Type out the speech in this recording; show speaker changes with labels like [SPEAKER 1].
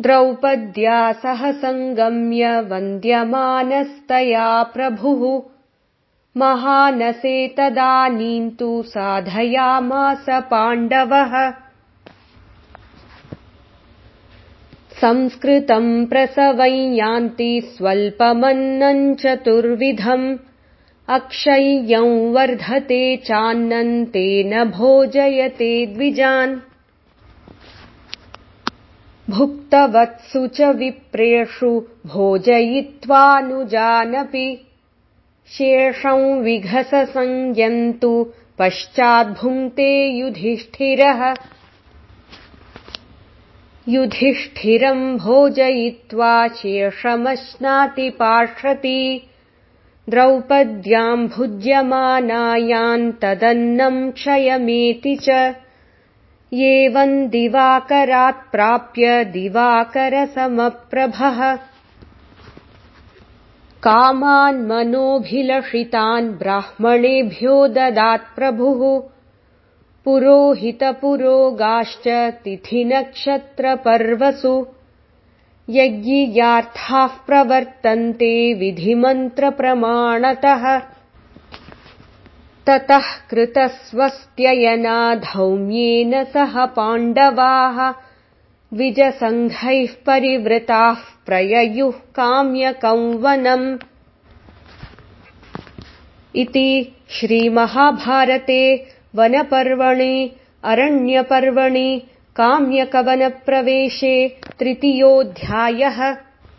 [SPEAKER 1] द्रौपद्या सह सङ्गम्य वन्द्यमानस्तया प्रभुः। महानसे तदानीम् तु साधयामास पाण्डवः। संस्कृतम् प्रसवञ्यान्ति स्वल्पमन्नम् चतुर्विधम्। अक्षय्यम् वर्धते चान्नन्तेन भोजयते द्विजान् भुक्तवत्सु च विप्रेषु भोजयित्वानुजानपि। शेषं विघससंज्ञन्तु पश्चाद्भुङ्क्ते युधिष्ठिरः। युधिष्ठिरम् भोजयित्वा शेषमश्नाति पार्षति द्रौपद्याम् भुज्यमानायाम् तदन्नम् क्षयमेति च एवम् दिवाकरात् प्राप्य दिवाकरसमप्रभः। कामान्मनोऽभिलषितान् ब्राह्मणेभ्यो ददात्प्रभुः पुरोहितपुरोगाश्च तिथिनक्षत्रपर्वसु। यज्ञियार्थाः प्रवर्तन्ते विधिमन्त्रप्रमाणतः ततः कृतस्वस्त्ययना धौम्येन सह पाण्डवाः द्विजसङ्घैः परिवृताः प्रययुः काम्यकौवनम् इति श्रीमहाभारते वनपर्वणि अरण्यपर्वणि काम्यकवनप्रवेशे तृतीयोऽध्यायः